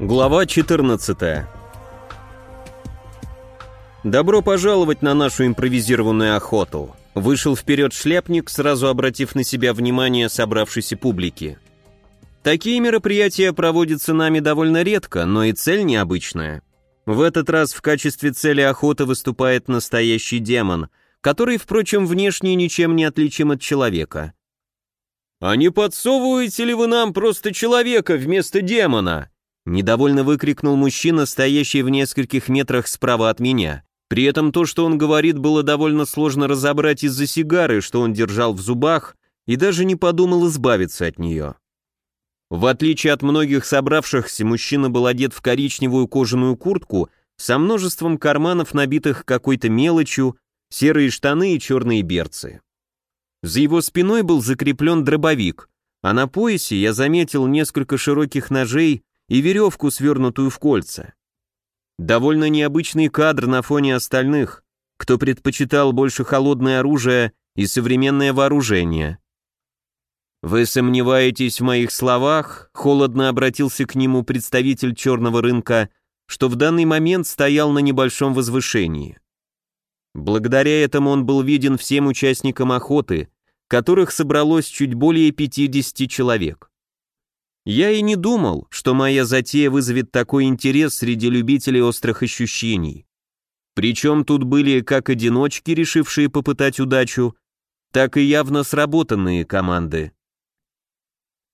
Глава 14 «Добро пожаловать на нашу импровизированную охоту», вышел вперед шляпник, сразу обратив на себя внимание собравшейся публики. Такие мероприятия проводятся нами довольно редко, но и цель необычная. В этот раз в качестве цели охоты выступает настоящий демон, который, впрочем, внешне ничем не отличим от человека. «А не подсовываете ли вы нам просто человека вместо демона?» Недовольно выкрикнул мужчина, стоящий в нескольких метрах справа от меня. При этом то, что он говорит, было довольно сложно разобрать из-за сигары, что он держал в зубах, и даже не подумал избавиться от нее. В отличие от многих собравшихся, мужчина был одет в коричневую кожаную куртку со множеством карманов, набитых какой-то мелочью, серые штаны и черные берцы. За его спиной был закреплен дробовик, а на поясе я заметил несколько широких ножей и веревку, свернутую в кольца. Довольно необычный кадр на фоне остальных, кто предпочитал больше холодное оружие и современное вооружение. «Вы сомневаетесь в моих словах?» — холодно обратился к нему представитель черного рынка, что в данный момент стоял на небольшом возвышении. Благодаря этому он был виден всем участникам охоты, которых собралось чуть более 50 человек. Я и не думал, что моя затея вызовет такой интерес среди любителей острых ощущений. Причем тут были как одиночки, решившие попытать удачу, так и явно сработанные команды.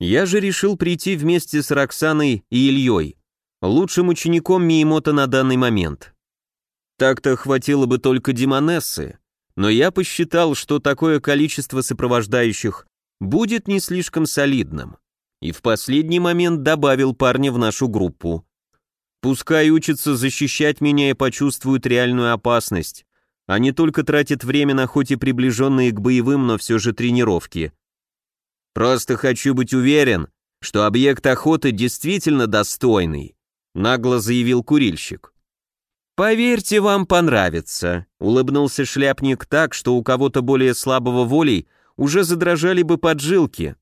Я же решил прийти вместе с Роксаной и Ильей, лучшим учеником Миемота на данный момент. Так-то хватило бы только Демонессы, но я посчитал, что такое количество сопровождающих будет не слишком солидным, и в последний момент добавил парня в нашу группу. Пускай учатся защищать меня и почувствуют реальную опасность, а не только тратят время на хоть и приближенные к боевым, но все же тренировки. Просто хочу быть уверен, что объект охоты действительно достойный», нагло заявил курильщик. «Поверьте, вам понравится», — улыбнулся шляпник так, что у кого-то более слабого волей уже задрожали бы поджилки.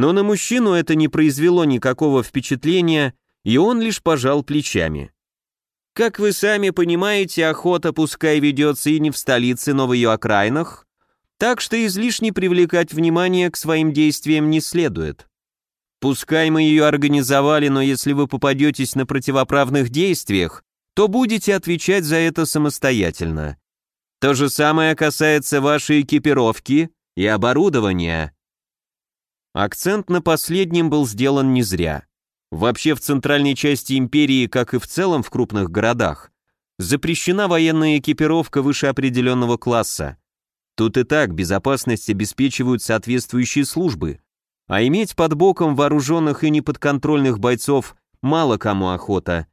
Но на мужчину это не произвело никакого впечатления, и он лишь пожал плечами. Как вы сами понимаете, охота пускай ведется и не в столице, но в ее окраинах, так что излишне привлекать внимание к своим действиям не следует. Пускай мы ее организовали, но если вы попадетесь на противоправных действиях, то будете отвечать за это самостоятельно. То же самое касается вашей экипировки и оборудования. Акцент на последнем был сделан не зря. Вообще в центральной части империи, как и в целом в крупных городах, запрещена военная экипировка выше определенного класса. Тут и так безопасность обеспечивают соответствующие службы, а иметь под боком вооруженных и неподконтрольных бойцов мало кому охота.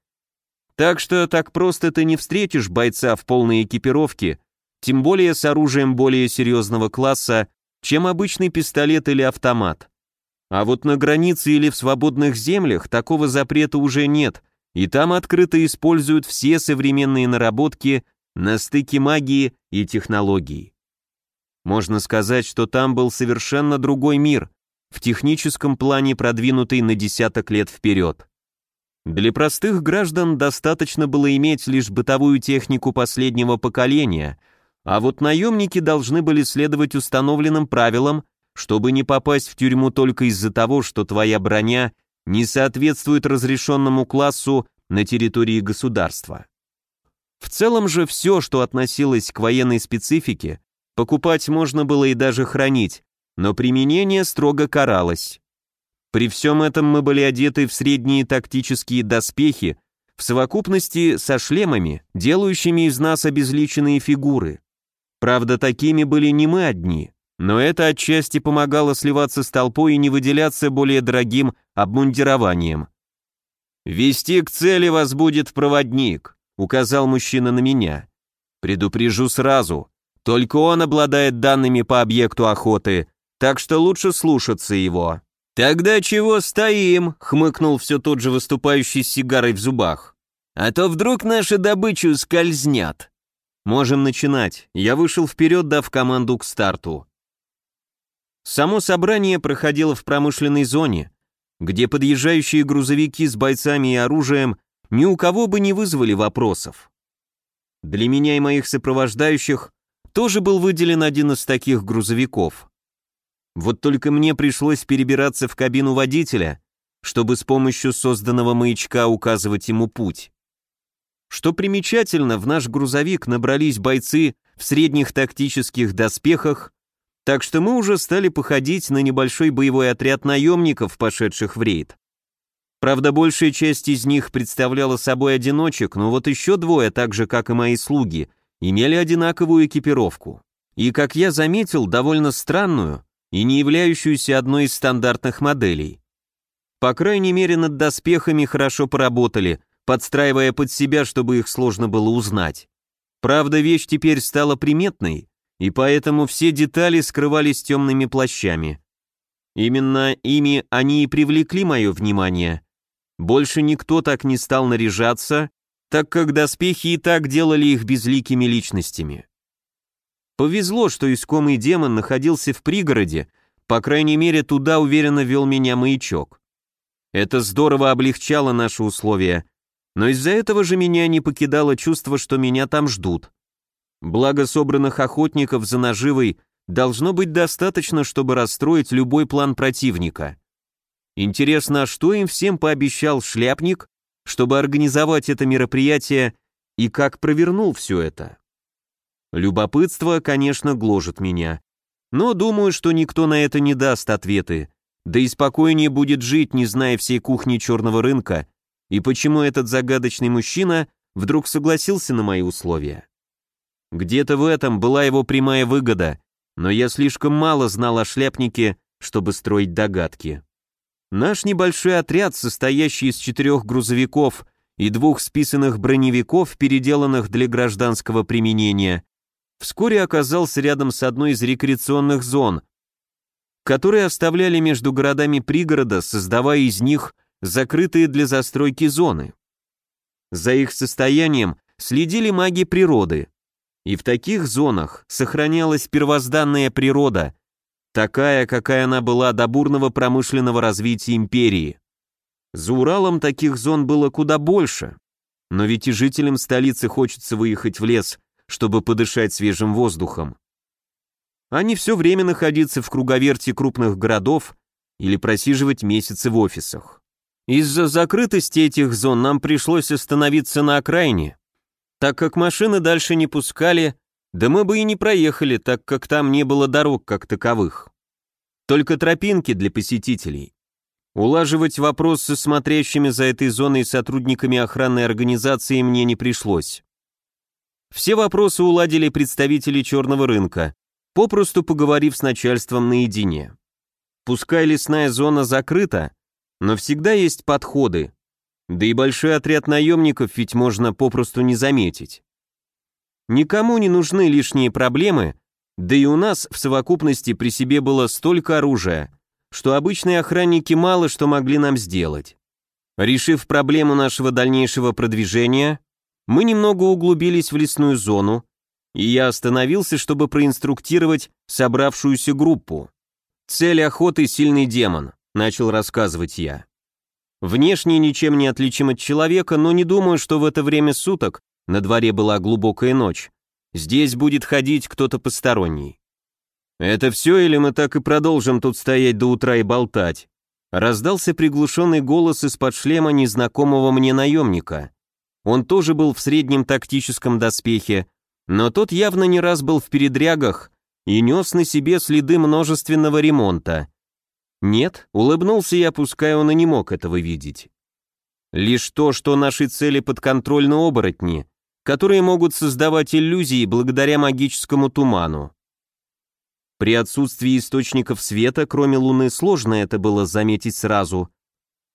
Так что так просто ты не встретишь бойца в полной экипировке, тем более с оружием более серьезного класса, чем обычный пистолет или автомат. А вот на границе или в свободных землях такого запрета уже нет, и там открыто используют все современные наработки на стыке магии и технологий. Можно сказать, что там был совершенно другой мир, в техническом плане продвинутый на десяток лет вперед. Для простых граждан достаточно было иметь лишь бытовую технику последнего поколения, а вот наемники должны были следовать установленным правилам, чтобы не попасть в тюрьму только из-за того, что твоя броня не соответствует разрешенному классу на территории государства. В целом же все, что относилось к военной специфике, Покупать можно было и даже хранить, но применение строго каралось. При всем этом мы были одеты в средние тактические доспехи, в совокупности со шлемами, делающими из нас обезличенные фигуры. Правда, такими были не мы одни, но это отчасти помогало сливаться с толпой и не выделяться более дорогим обмундированием. «Вести к цели вас будет проводник», — указал мужчина на меня. «Предупрежу сразу, только он обладает данными по объекту охоты, так что лучше слушаться его». «Тогда чего стоим?» — хмыкнул все тот же выступающий с сигарой в зубах. «А то вдруг нашу добычу скользнят». «Можем начинать». Я вышел вперед, дав команду к старту. Само собрание проходило в промышленной зоне, где подъезжающие грузовики с бойцами и оружием ни у кого бы не вызвали вопросов. Для меня и моих сопровождающих тоже был выделен один из таких грузовиков. Вот только мне пришлось перебираться в кабину водителя, чтобы с помощью созданного маячка указывать ему путь. Что примечательно, в наш грузовик набрались бойцы в средних тактических доспехах, так что мы уже стали походить на небольшой боевой отряд наемников, пошедших в рейд. Правда, большая часть из них представляла собой одиночек, но вот еще двое, так же как и мои слуги, имели одинаковую экипировку. И, как я заметил, довольно странную и не являющуюся одной из стандартных моделей. По крайней мере, над доспехами хорошо поработали, подстраивая под себя, чтобы их сложно было узнать. Правда, вещь теперь стала приметной, и поэтому все детали скрывались темными плащами. Именно ими они и привлекли мое внимание. Больше никто так не стал наряжаться, так как доспехи и так делали их безликими личностями. Повезло, что искомый демон находился в пригороде, по крайней мере, туда уверенно вел меня маячок. Это здорово облегчало наши условия, но из-за этого же меня не покидало чувство, что меня там ждут. Благо собранных охотников за наживой должно быть достаточно, чтобы расстроить любой план противника. Интересно, а что им всем пообещал шляпник, чтобы организовать это мероприятие и как провернул все это? Любопытство, конечно, гложет меня. Но думаю, что никто на это не даст ответы, да и спокойнее будет жить, не зная всей кухни черного рынка, и почему этот загадочный мужчина вдруг согласился на мои условия. Где-то в этом была его прямая выгода, но я слишком мало знал о шляпнике, чтобы строить догадки. Наш небольшой отряд, состоящий из четырех грузовиков и двух списанных броневиков, переделанных для гражданского применения, вскоре оказался рядом с одной из рекреационных зон, которые оставляли между городами пригорода, создавая из них закрытые для застройки зоны. За их состоянием следили маги природы, и в таких зонах сохранялась первозданная природа, такая, какая она была до бурного промышленного развития империи. За Уралом таких зон было куда больше, но ведь и жителям столицы хочется выехать в лес, чтобы подышать свежим воздухом не все время находиться в круговерте крупных городов или просиживать месяцы в офисах. Из-за закрытости этих зон нам пришлось остановиться на окраине, так как машины дальше не пускали, да мы бы и не проехали, так как там не было дорог как таковых. Только тропинки для посетителей. Улаживать вопрос со смотрящими за этой зоной сотрудниками охранной организации мне не пришлось. Все вопросы уладили представители черного рынка, попросту поговорив с начальством наедине. Пускай лесная зона закрыта, но всегда есть подходы, да и большой отряд наемников ведь можно попросту не заметить. Никому не нужны лишние проблемы, да и у нас в совокупности при себе было столько оружия, что обычные охранники мало что могли нам сделать. Решив проблему нашего дальнейшего продвижения, мы немного углубились в лесную зону, и я остановился, чтобы проинструктировать собравшуюся группу. «Цель охоты — сильный демон», — начал рассказывать я. Внешне ничем не отличим от человека, но не думаю, что в это время суток, на дворе была глубокая ночь, здесь будет ходить кто-то посторонний. «Это все, или мы так и продолжим тут стоять до утра и болтать?» Раздался приглушенный голос из-под шлема незнакомого мне наемника. Он тоже был в среднем тактическом доспехе, но тот явно не раз был в передрягах и нес на себе следы множественного ремонта. Нет, улыбнулся я, пускай он и не мог этого видеть. Лишь то, что наши цели подконтрольны оборотни, которые могут создавать иллюзии благодаря магическому туману. При отсутствии источников света, кроме Луны, сложно это было заметить сразу.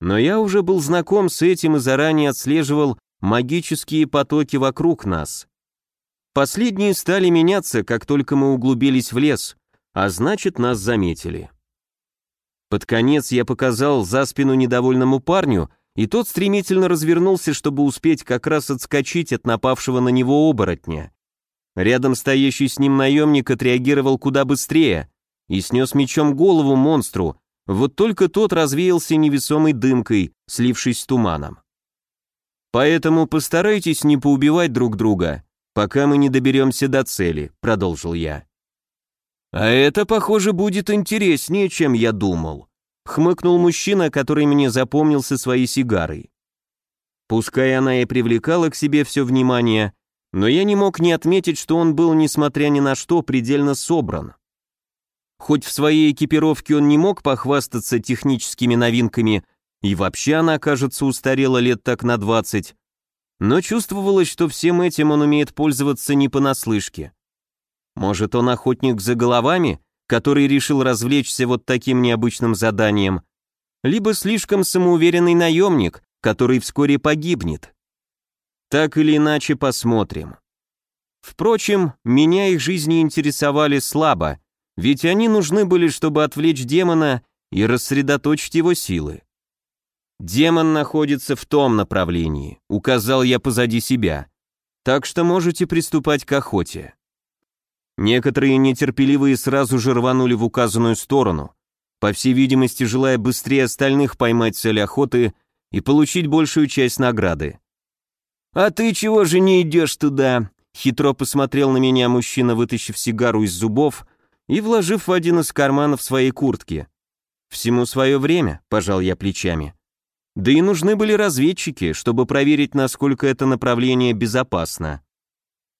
Но я уже был знаком с этим и заранее отслеживал магические потоки вокруг нас. Последние стали меняться, как только мы углубились в лес, а значит, нас заметили. Под конец я показал за спину недовольному парню, и тот стремительно развернулся, чтобы успеть как раз отскочить от напавшего на него оборотня. Рядом стоящий с ним наемник отреагировал куда быстрее и снес мечом голову монстру, вот только тот развеялся невесомой дымкой, слившись с туманом. «Поэтому постарайтесь не поубивать друг друга, пока мы не доберемся до цели», — продолжил я. «А это, похоже, будет интереснее, чем я думал», — хмыкнул мужчина, который мне запомнился своей сигарой. Пускай она и привлекала к себе все внимание, но я не мог не отметить, что он был, несмотря ни на что, предельно собран. Хоть в своей экипировке он не мог похвастаться техническими новинками, и вообще она, кажется, устарела лет так на 20, но чувствовалось, что всем этим он умеет пользоваться не понаслышке. Может, он охотник за головами, который решил развлечься вот таким необычным заданием, либо слишком самоуверенный наемник, который вскоре погибнет. Так или иначе посмотрим. Впрочем, меня их жизни интересовали слабо, ведь они нужны были, чтобы отвлечь демона и рассредоточить его силы. Демон находится в том направлении, указал я позади себя, так что можете приступать к охоте. Некоторые нетерпеливые сразу же рванули в указанную сторону, по всей видимости, желая быстрее остальных поймать цель охоты и получить большую часть награды. «А ты чего же не идешь туда?» Хитро посмотрел на меня мужчина, вытащив сигару из зубов и вложив в один из карманов своей куртки. «Всему свое время», — пожал я плечами. «Да и нужны были разведчики, чтобы проверить, насколько это направление безопасно».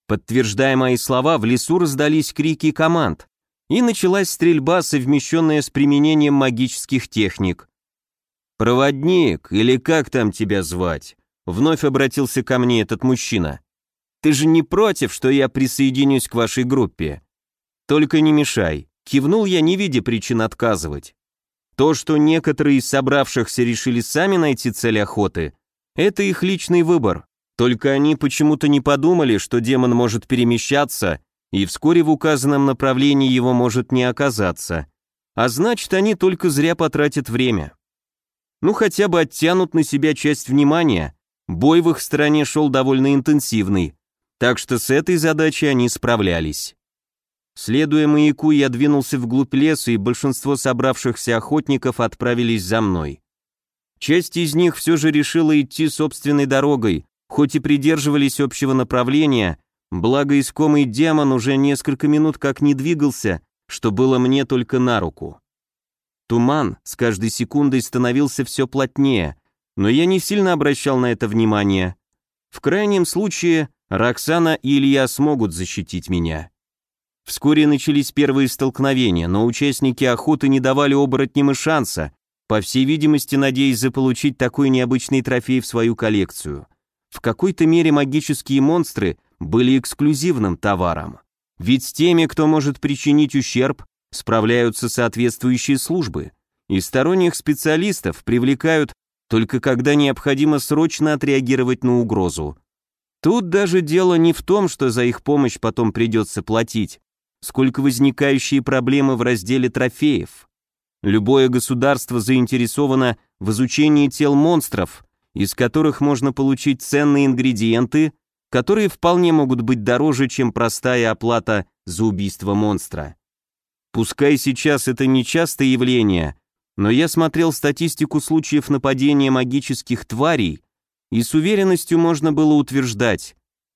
Подтверждая мои слова, в лесу раздались крики команд, и началась стрельба, совмещенная с применением магических техник. «Проводник, или как там тебя звать?» Вновь обратился ко мне этот мужчина. «Ты же не против, что я присоединюсь к вашей группе?» «Только не мешай», — кивнул я, не видя причин отказывать. То, что некоторые из собравшихся решили сами найти цель охоты, это их личный выбор. Только они почему-то не подумали, что демон может перемещаться, и вскоре в указанном направлении его может не оказаться. А значит, они только зря потратят время. Ну хотя бы оттянут на себя часть внимания, Бой в их стороне шел довольно интенсивный, так что с этой задачей они справлялись. Следуя маяку, я двинулся вглубь леса, и большинство собравшихся охотников отправились за мной. Часть из них все же решила идти собственной дорогой, хоть и придерживались общего направления, благо искомый демон уже несколько минут как не двигался, что было мне только на руку. Туман с каждой секундой становился все плотнее, но я не сильно обращал на это внимание. В крайнем случае, Роксана и Илья смогут защитить меня. Вскоре начались первые столкновения, но участники охоты не давали оборотням и шанса, по всей видимости, надеясь заполучить такой необычный трофей в свою коллекцию. В какой-то мере магические монстры были эксклюзивным товаром. Ведь с теми, кто может причинить ущерб, справляются соответствующие службы, и сторонних специалистов привлекают только когда необходимо срочно отреагировать на угрозу. Тут даже дело не в том, что за их помощь потом придется платить, сколько возникающие проблемы в разделе трофеев. Любое государство заинтересовано в изучении тел монстров, из которых можно получить ценные ингредиенты, которые вполне могут быть дороже, чем простая оплата за убийство монстра. Пускай сейчас это не частое явление, но я смотрел статистику случаев нападения магических тварей, и с уверенностью можно было утверждать,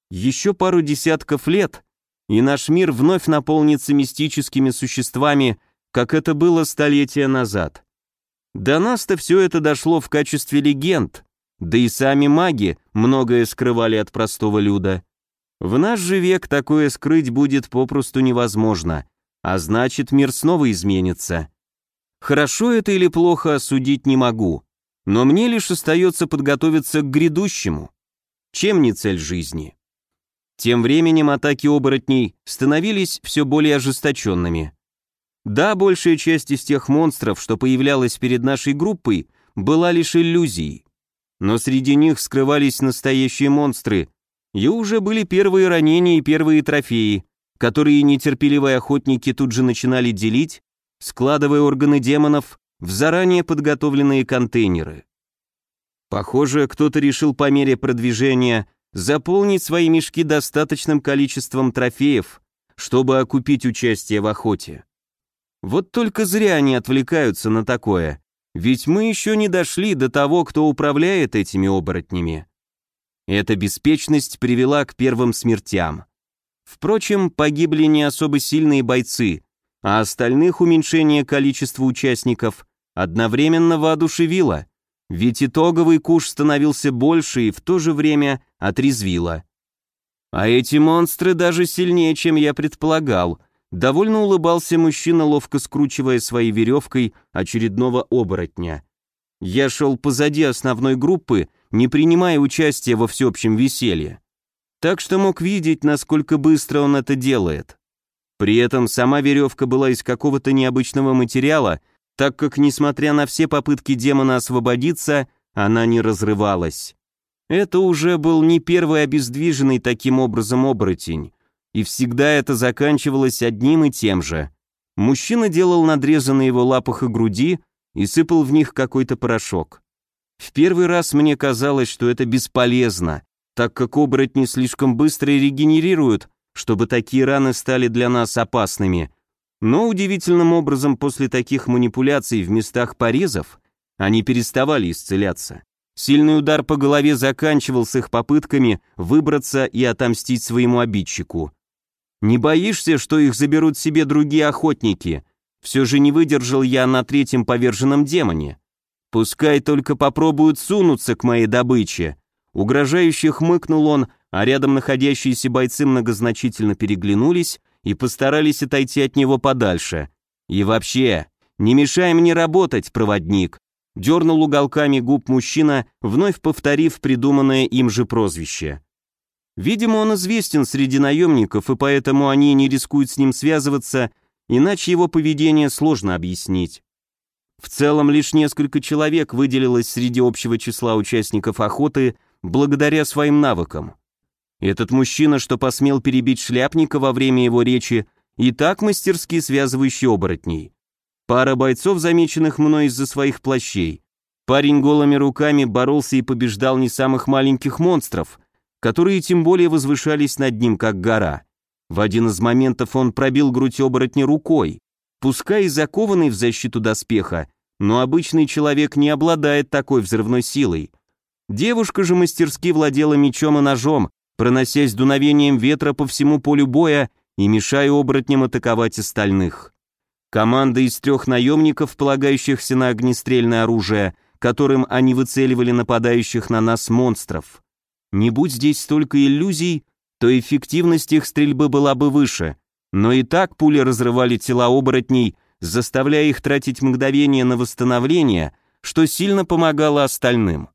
еще пару десятков лет, и наш мир вновь наполнится мистическими существами, как это было столетия назад. До нас-то все это дошло в качестве легенд, да и сами маги многое скрывали от простого люда. В наш же век такое скрыть будет попросту невозможно, а значит мир снова изменится. Хорошо это или плохо судить не могу, но мне лишь остается подготовиться к грядущему. Чем не цель жизни? Тем временем атаки оборотней становились все более ожесточенными. Да, большая часть из тех монстров, что появлялась перед нашей группой, была лишь иллюзией. Но среди них скрывались настоящие монстры, и уже были первые ранения и первые трофеи, которые нетерпеливые охотники тут же начинали делить складывая органы демонов в заранее подготовленные контейнеры. Похоже, кто-то решил по мере продвижения заполнить свои мешки достаточным количеством трофеев, чтобы окупить участие в охоте. Вот только зря они отвлекаются на такое, ведь мы еще не дошли до того, кто управляет этими оборотнями. Эта беспечность привела к первым смертям. Впрочем, погибли не особо сильные бойцы, а остальных уменьшение количества участников одновременно воодушевило, ведь итоговый куш становился больше и в то же время отрезвило. А эти монстры даже сильнее, чем я предполагал. Довольно улыбался мужчина, ловко скручивая своей веревкой очередного оборотня. Я шел позади основной группы, не принимая участия во всеобщем веселье. Так что мог видеть, насколько быстро он это делает. При этом сама веревка была из какого-то необычного материала, так как, несмотря на все попытки демона освободиться, она не разрывалась. Это уже был не первый обездвиженный таким образом оборотень, и всегда это заканчивалось одним и тем же. Мужчина делал надрезы на его лапах и груди и сыпал в них какой-то порошок. В первый раз мне казалось, что это бесполезно, так как оборотни слишком быстро регенерируют, чтобы такие раны стали для нас опасными. Но удивительным образом после таких манипуляций в местах порезов они переставали исцеляться. Сильный удар по голове заканчивал с их попытками выбраться и отомстить своему обидчику. «Не боишься, что их заберут себе другие охотники?» Все же не выдержал я на третьем поверженном демоне. «Пускай только попробуют сунуться к моей добыче». Угрожающе хмыкнул он, а рядом находящиеся бойцы многозначительно переглянулись и постарались отойти от него подальше. «И вообще, не мешай мне работать, проводник», дернул уголками губ мужчина, вновь повторив придуманное им же прозвище. Видимо, он известен среди наемников, и поэтому они не рискуют с ним связываться, иначе его поведение сложно объяснить. В целом, лишь несколько человек выделилось среди общего числа участников охоты благодаря своим навыкам. Этот мужчина, что посмел перебить шляпника во время его речи, и так мастерски связывающий оборотней. Пара бойцов, замеченных мной из-за своих плащей. Парень голыми руками боролся и побеждал не самых маленьких монстров, которые тем более возвышались над ним, как гора. В один из моментов он пробил грудь оборотня рукой, пускай и закованный в защиту доспеха, но обычный человек не обладает такой взрывной силой. Девушка же мастерски владела мечом и ножом, проносясь дуновением ветра по всему полю боя и мешая оборотням атаковать остальных. Команда из трех наемников, полагающихся на огнестрельное оружие, которым они выцеливали нападающих на нас монстров. Не будь здесь столько иллюзий, то эффективность их стрельбы была бы выше, но и так пули разрывали тела оборотней, заставляя их тратить мгновение на восстановление, что сильно помогало остальным.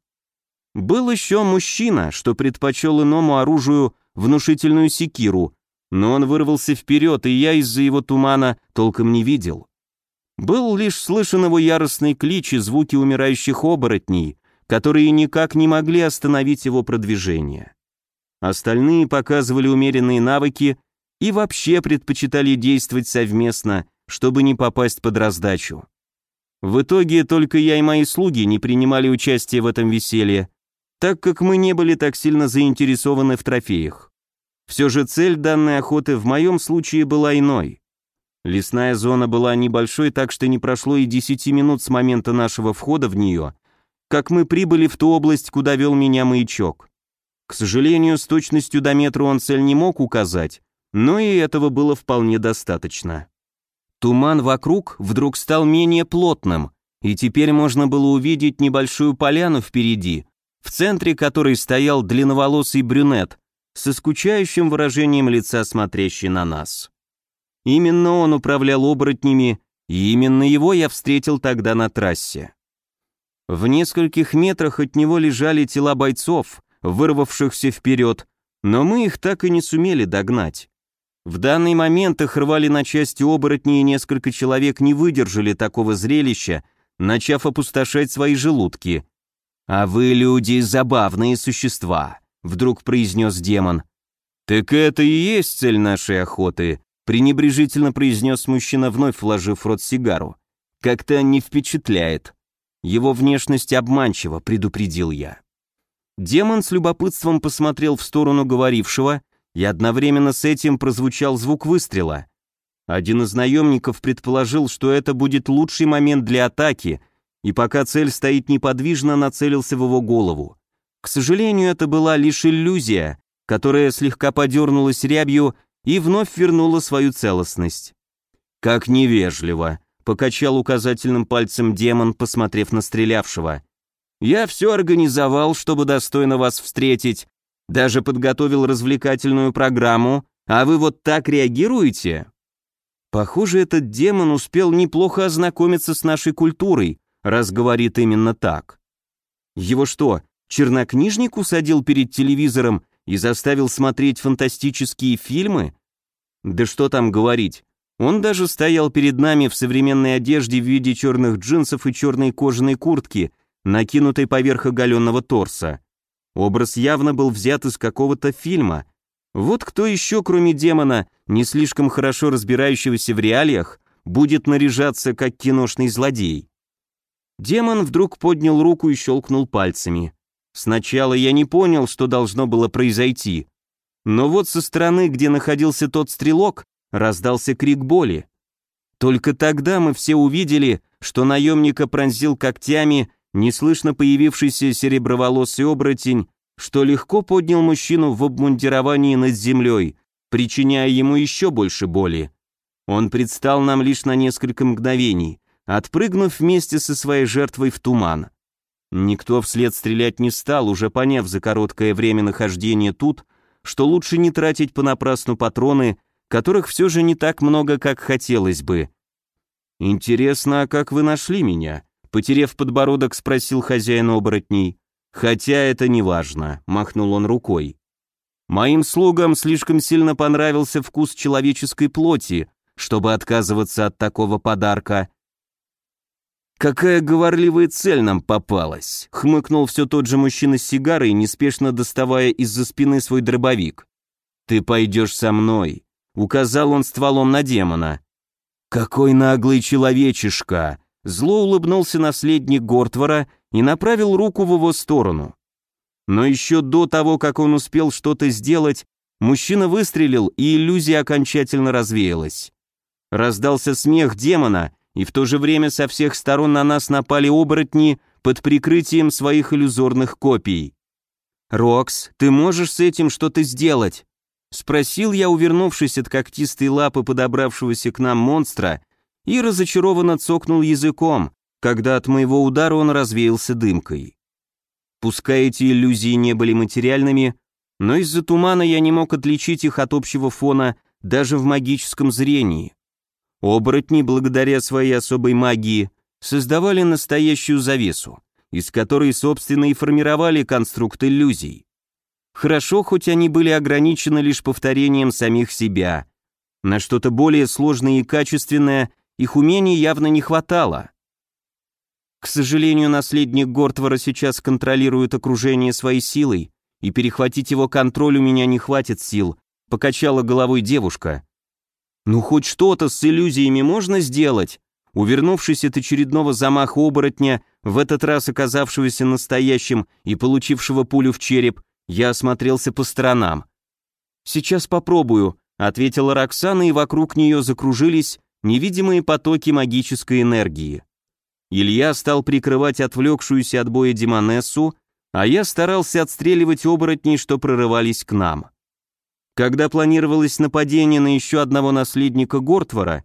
Был еще мужчина, что предпочел иному оружию внушительную секиру, но он вырвался вперед, и я из-за его тумана толком не видел. Был лишь слышен его яростный клич и звуки умирающих оборотней, которые никак не могли остановить его продвижение. Остальные показывали умеренные навыки и вообще предпочитали действовать совместно, чтобы не попасть под раздачу. В итоге только я и мои слуги не принимали участие в этом веселье, так как мы не были так сильно заинтересованы в трофеях. Все же цель данной охоты в моем случае была иной. Лесная зона была небольшой, так что не прошло и 10 минут с момента нашего входа в нее, как мы прибыли в ту область, куда вел меня маячок. К сожалению, с точностью до метра он цель не мог указать, но и этого было вполне достаточно. Туман вокруг вдруг стал менее плотным, и теперь можно было увидеть небольшую поляну впереди, в центре которой стоял длинноволосый брюнет, со скучающим выражением лица смотрящий на нас. Именно он управлял оборотнями, и именно его я встретил тогда на трассе. В нескольких метрах от него лежали тела бойцов, вырвавшихся вперед, но мы их так и не сумели догнать. В данный момент их рвали на части оборотни, и несколько человек не выдержали такого зрелища, начав опустошать свои желудки. «А вы, люди, забавные существа», вдруг произнес демон. «Так это и есть цель нашей охоты», пренебрежительно произнес мужчина, вновь вложив рот сигару. «Как-то не впечатляет. Его внешность обманчива», предупредил я. Демон с любопытством посмотрел в сторону говорившего, и одновременно с этим прозвучал звук выстрела. Один из наемников предположил, что это будет лучший момент для атаки, и пока цель стоит неподвижно, нацелился в его голову. К сожалению, это была лишь иллюзия, которая слегка подернулась рябью и вновь вернула свою целостность. «Как невежливо», — покачал указательным пальцем демон, посмотрев на стрелявшего. «Я все организовал, чтобы достойно вас встретить, даже подготовил развлекательную программу, а вы вот так реагируете?» Похоже, этот демон успел неплохо ознакомиться с нашей культурой, раз говорит именно так. Его что, чернокнижник усадил перед телевизором и заставил смотреть фантастические фильмы? Да что там говорить, он даже стоял перед нами в современной одежде в виде черных джинсов и черной кожаной куртки, накинутой поверх оголенного торса. Образ явно был взят из какого-то фильма. Вот кто еще, кроме демона, не слишком хорошо разбирающегося в реалиях, будет наряжаться как киношный злодей? Демон вдруг поднял руку и щелкнул пальцами. Сначала я не понял, что должно было произойти. Но вот со стороны, где находился тот стрелок, раздался крик боли. Только тогда мы все увидели, что наемника пронзил когтями неслышно появившийся сереброволосый оборотень, что легко поднял мужчину в обмундировании над землей, причиняя ему еще больше боли. Он предстал нам лишь на несколько мгновений, отпрыгнув вместе со своей жертвой в туман. Никто вслед стрелять не стал, уже поняв за короткое время нахождения тут, что лучше не тратить понапрасну патроны, которых все же не так много, как хотелось бы. «Интересно, а как вы нашли меня?» Потерев подбородок, спросил хозяин оборотней. «Хотя это не важно», — махнул он рукой. «Моим слугам слишком сильно понравился вкус человеческой плоти, чтобы отказываться от такого подарка». «Какая говорливая цель нам попалась», — хмыкнул все тот же мужчина с сигарой, неспешно доставая из-за спины свой дробовик. «Ты пойдешь со мной», — указал он стволом на демона. «Какой наглый человечишка!» Зло улыбнулся наследник Гортвара и направил руку в его сторону. Но еще до того, как он успел что-то сделать, мужчина выстрелил, и иллюзия окончательно развеялась. Раздался смех демона, и в то же время со всех сторон на нас напали оборотни под прикрытием своих иллюзорных копий. «Рокс, ты можешь с этим что-то сделать?» Спросил я, увернувшись от когтистой лапы подобравшегося к нам монстра и разочарованно цокнул языком, когда от моего удара он развеялся дымкой. Пускай эти иллюзии не были материальными, но из-за тумана я не мог отличить их от общего фона даже в магическом зрении. Оборотни, благодаря своей особой магии, создавали настоящую завесу, из которой, собственно, и формировали конструкт иллюзий. Хорошо, хоть они были ограничены лишь повторением самих себя. На что-то более сложное и качественное их умений явно не хватало. К сожалению, наследник Гортвара сейчас контролирует окружение своей силой, и перехватить его контроль у меня не хватит сил, покачала головой девушка. Ну хоть что-то с иллюзиями можно сделать? Увернувшись от очередного замаха оборотня, в этот раз оказавшегося настоящим и получившего пулю в череп, я осмотрелся по сторонам. «Сейчас попробую», — ответила Роксана, и вокруг нее закружились невидимые потоки магической энергии. Илья стал прикрывать отвлекшуюся от боя Демонессу, а я старался отстреливать оборотней, что прорывались к нам. Когда планировалось нападение на еще одного наследника Гортвара,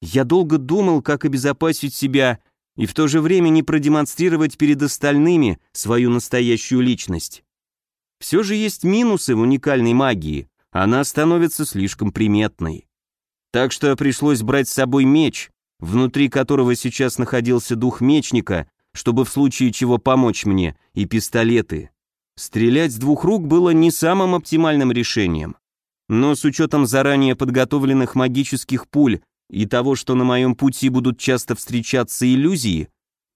я долго думал, как обезопасить себя и в то же время не продемонстрировать перед остальными свою настоящую личность. Все же есть минусы в уникальной магии, она становится слишком приметной. Так что пришлось брать с собой меч, внутри которого сейчас находился дух мечника, чтобы в случае чего помочь мне, и пистолеты. Стрелять с двух рук было не самым оптимальным решением. Но с учетом заранее подготовленных магических пуль и того, что на моем пути будут часто встречаться иллюзии,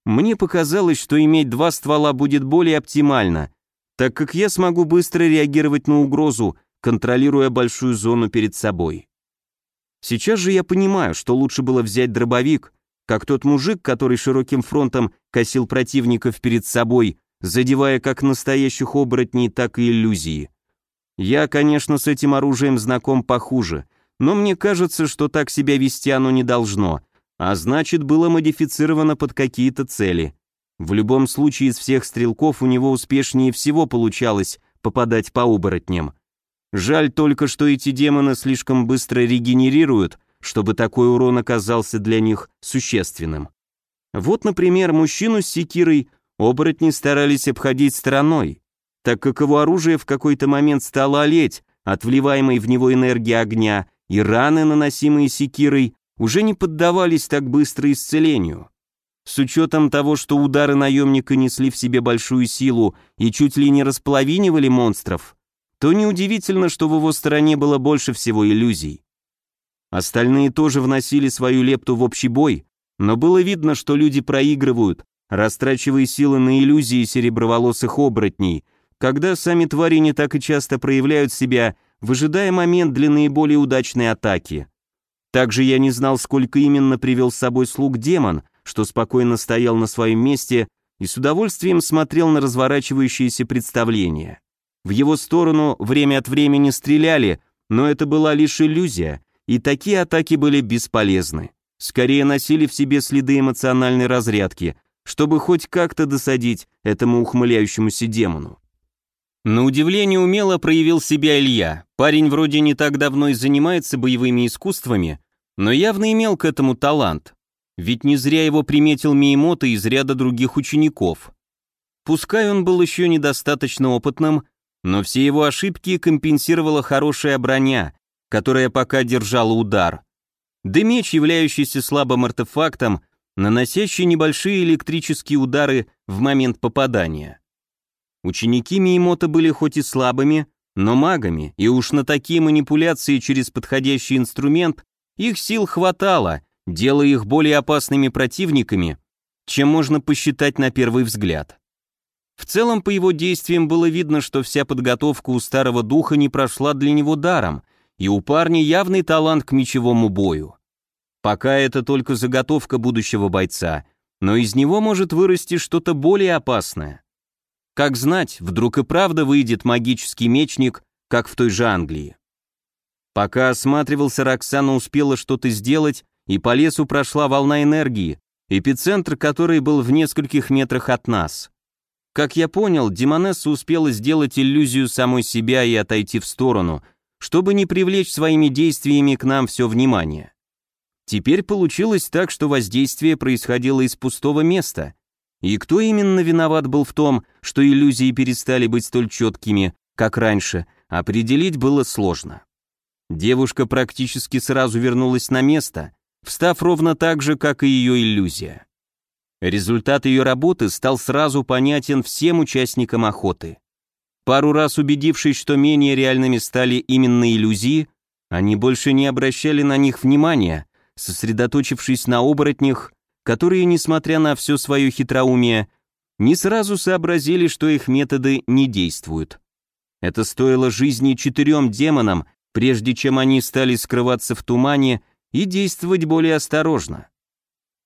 мне показалось, что иметь два ствола будет более оптимально, так как я смогу быстро реагировать на угрозу, контролируя большую зону перед собой. Сейчас же я понимаю, что лучше было взять дробовик, как тот мужик, который широким фронтом косил противников перед собой, задевая как настоящих оборотней, так и иллюзии. Я, конечно, с этим оружием знаком похуже, но мне кажется, что так себя вести оно не должно, а значит, было модифицировано под какие-то цели. В любом случае из всех стрелков у него успешнее всего получалось попадать по оборотням. Жаль только, что эти демоны слишком быстро регенерируют, чтобы такой урон оказался для них существенным. Вот, например, мужчину с секирой оборотни старались обходить стороной, так как его оружие в какой-то момент стало олеть от вливаемой в него энергии огня, и раны, наносимые секирой, уже не поддавались так быстро исцелению. С учетом того, что удары наемника несли в себе большую силу и чуть ли не располовинивали монстров, то неудивительно, что в его стороне было больше всего иллюзий. Остальные тоже вносили свою лепту в общий бой, но было видно, что люди проигрывают, растрачивая силы на иллюзии сереброволосых оборотней, когда сами твари не так и часто проявляют себя, выжидая момент для наиболее удачной атаки. Также я не знал, сколько именно привел с собой слуг демон, что спокойно стоял на своем месте и с удовольствием смотрел на разворачивающееся представление. В его сторону время от времени стреляли, но это была лишь иллюзия, и такие атаки были бесполезны. Скорее носили в себе следы эмоциональной разрядки, чтобы хоть как-то досадить этому ухмыляющемуся демону. На удивление умело проявил себя Илья. Парень вроде не так давно и занимается боевыми искусствами, но явно имел к этому талант. Ведь не зря его приметил Миемота из ряда других учеников. Пускай он был еще недостаточно опытным, но все его ошибки компенсировала хорошая броня, которая пока держала удар. Да меч, являющийся слабым артефактом, наносящий небольшие электрические удары в момент попадания. Ученики Миемота были хоть и слабыми, но магами, и уж на такие манипуляции через подходящий инструмент их сил хватало, делая их более опасными противниками, чем можно посчитать на первый взгляд. В целом, по его действиям было видно, что вся подготовка у старого духа не прошла для него даром, и у парня явный талант к мечевому бою. Пока это только заготовка будущего бойца, но из него может вырасти что-то более опасное. Как знать, вдруг и правда выйдет магический мечник, как в той же Англии. Пока осматривался, Роксана успела что-то сделать, и по лесу прошла волна энергии, эпицентр которой был в нескольких метрах от нас. Как я понял, Демонесса успела сделать иллюзию самой себя и отойти в сторону, чтобы не привлечь своими действиями к нам все внимание. Теперь получилось так, что воздействие происходило из пустого места, и кто именно виноват был в том, что иллюзии перестали быть столь четкими, как раньше, определить было сложно. Девушка практически сразу вернулась на место, встав ровно так же, как и ее иллюзия. Результат ее работы стал сразу понятен всем участникам охоты. Пару раз убедившись, что менее реальными стали именно иллюзии, они больше не обращали на них внимания, сосредоточившись на оборотнях которые, несмотря на все свое хитроумие, не сразу сообразили, что их методы не действуют. Это стоило жизни четырем демонам, прежде чем они стали скрываться в тумане и действовать более осторожно.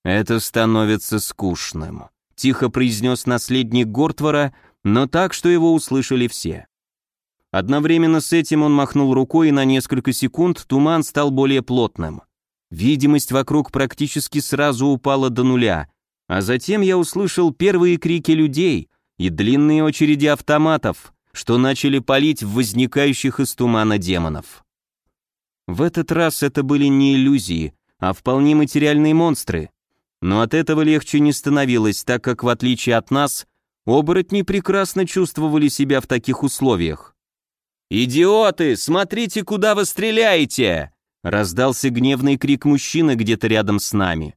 «Это становится скучным», — тихо произнес наследник Гортвара, но так, что его услышали все. Одновременно с этим он махнул рукой, и на несколько секунд туман стал более плотным. Видимость вокруг практически сразу упала до нуля, а затем я услышал первые крики людей и длинные очереди автоматов, что начали палить в возникающих из тумана демонов. В этот раз это были не иллюзии, а вполне материальные монстры. Но от этого легче не становилось, так как, в отличие от нас, оборотни прекрасно чувствовали себя в таких условиях. «Идиоты, смотрите, куда вы стреляете!» Раздался гневный крик мужчины где-то рядом с нами.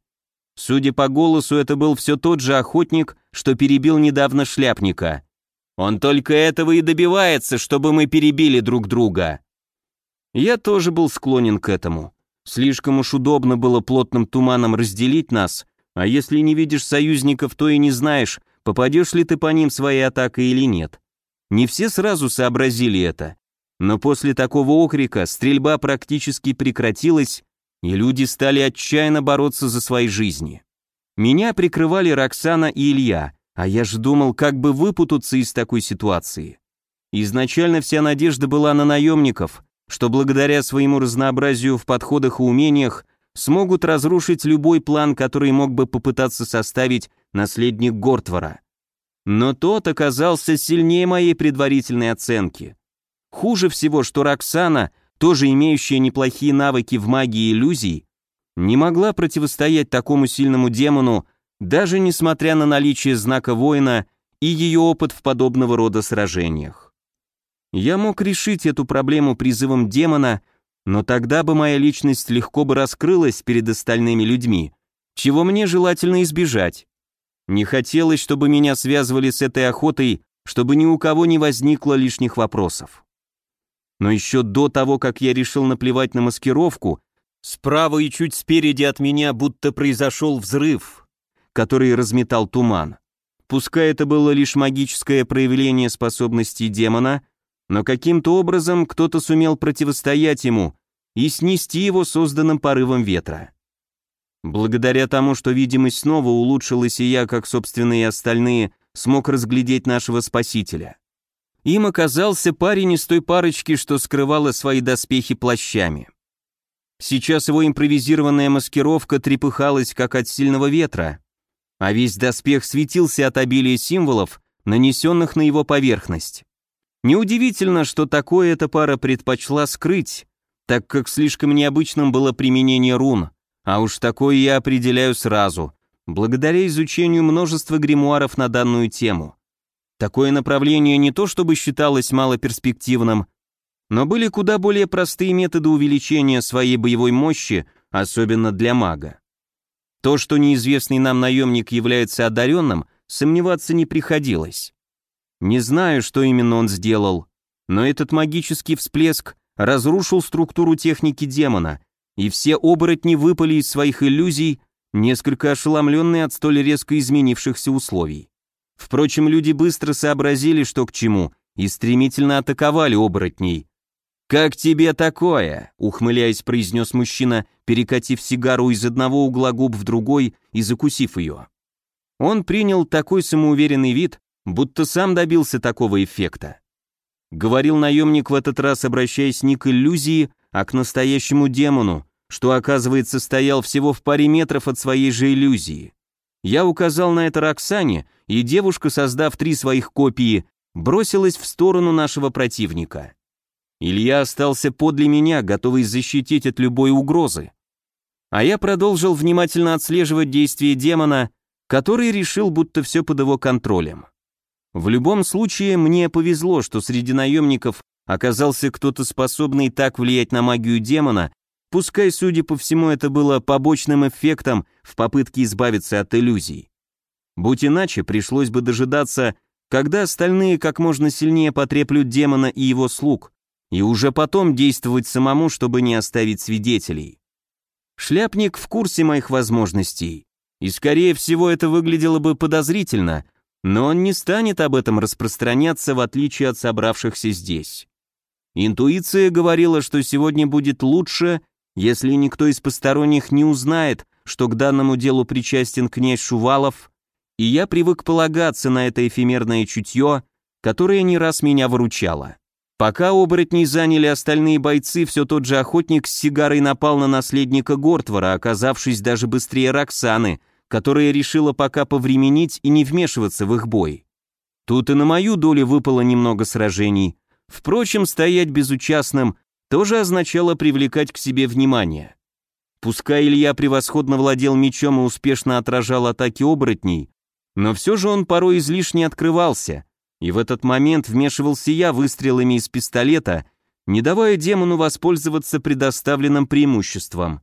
Судя по голосу, это был все тот же охотник, что перебил недавно шляпника. Он только этого и добивается, чтобы мы перебили друг друга. Я тоже был склонен к этому. Слишком уж удобно было плотным туманом разделить нас, а если не видишь союзников, то и не знаешь, попадешь ли ты по ним своей атакой или нет. Не все сразу сообразили это, но после такого окрика стрельба практически прекратилась, и люди стали отчаянно бороться за свои жизни. Меня прикрывали Роксана и Илья, а я же думал, как бы выпутаться из такой ситуации. Изначально вся надежда была на наемников, что благодаря своему разнообразию в подходах и умениях смогут разрушить любой план, который мог бы попытаться составить наследник Гортвара. Но тот оказался сильнее моей предварительной оценки. Хуже всего, что Роксана, тоже имеющая неплохие навыки в магии иллюзий, не могла противостоять такому сильному демону, даже несмотря на наличие знака воина и ее опыт в подобного рода сражениях. Я мог решить эту проблему призывом демона, но тогда бы моя личность легко бы раскрылась перед остальными людьми, чего мне желательно избежать. Не хотелось, чтобы меня связывали с этой охотой, чтобы ни у кого не возникло лишних вопросов. Но еще до того, как я решил наплевать на маскировку, справа и чуть спереди от меня будто произошел взрыв, который разметал туман. Пускай это было лишь магическое проявление способностей демона, но каким-то образом кто-то сумел противостоять ему и снести его созданным порывом ветра. Благодаря тому, что видимость снова улучшилась, и я, как собственно и остальные, смог разглядеть нашего спасителя. Им оказался парень из той парочки, что скрывала свои доспехи плащами. Сейчас его импровизированная маскировка трепыхалась, как от сильного ветра, а весь доспех светился от обилия символов, нанесенных на его поверхность. Неудивительно, что такое эта пара предпочла скрыть, так как слишком необычным было применение рун, а уж такое я определяю сразу, благодаря изучению множества гримуаров на данную тему. Такое направление не то чтобы считалось малоперспективным, но были куда более простые методы увеличения своей боевой мощи, особенно для мага. То, что неизвестный нам наемник является одаренным, сомневаться не приходилось. Не знаю, что именно он сделал, но этот магический всплеск разрушил структуру техники демона, и все оборотни выпали из своих иллюзий, несколько ошеломленные от столь резко изменившихся условий. Впрочем, люди быстро сообразили, что к чему, и стремительно атаковали оборотней. «Как тебе такое?» — ухмыляясь, произнес мужчина, перекатив сигару из одного угла губ в другой и закусив ее. Он принял такой самоуверенный вид, будто сам добился такого эффекта. Говорил наемник в этот раз, обращаясь не к иллюзии, а к настоящему демону, что, оказывается, стоял всего в паре метров от своей же иллюзии. Я указал на это Роксане, и девушка, создав три своих копии, бросилась в сторону нашего противника. Илья остался подле меня, готовый защитить от любой угрозы. А я продолжил внимательно отслеживать действия демона, который решил, будто все под его контролем. В любом случае, мне повезло, что среди наемников оказался кто-то способный так влиять на магию демона, Пускай, судя по всему, это было побочным эффектом в попытке избавиться от иллюзий. Будь иначе, пришлось бы дожидаться, когда остальные как можно сильнее потреплют демона и его слуг, и уже потом действовать самому, чтобы не оставить свидетелей. Шляпник в курсе моих возможностей, и скорее всего это выглядело бы подозрительно, но он не станет об этом распространяться в отличие от собравшихся здесь. Интуиция говорила, что сегодня будет лучше, если никто из посторонних не узнает, что к данному делу причастен князь Шувалов, и я привык полагаться на это эфемерное чутье, которое не раз меня выручало. Пока оборотней заняли остальные бойцы, все тот же охотник с сигарой напал на наследника Гортвара, оказавшись даже быстрее Роксаны, которая решила пока повременить и не вмешиваться в их бой. Тут и на мою долю выпало немного сражений. Впрочем, стоять безучастным тоже означало привлекать к себе внимание. Пускай Илья превосходно владел мечом и успешно отражал атаки оборотней, но все же он порой излишне открывался, и в этот момент вмешивался я выстрелами из пистолета, не давая демону воспользоваться предоставленным преимуществом.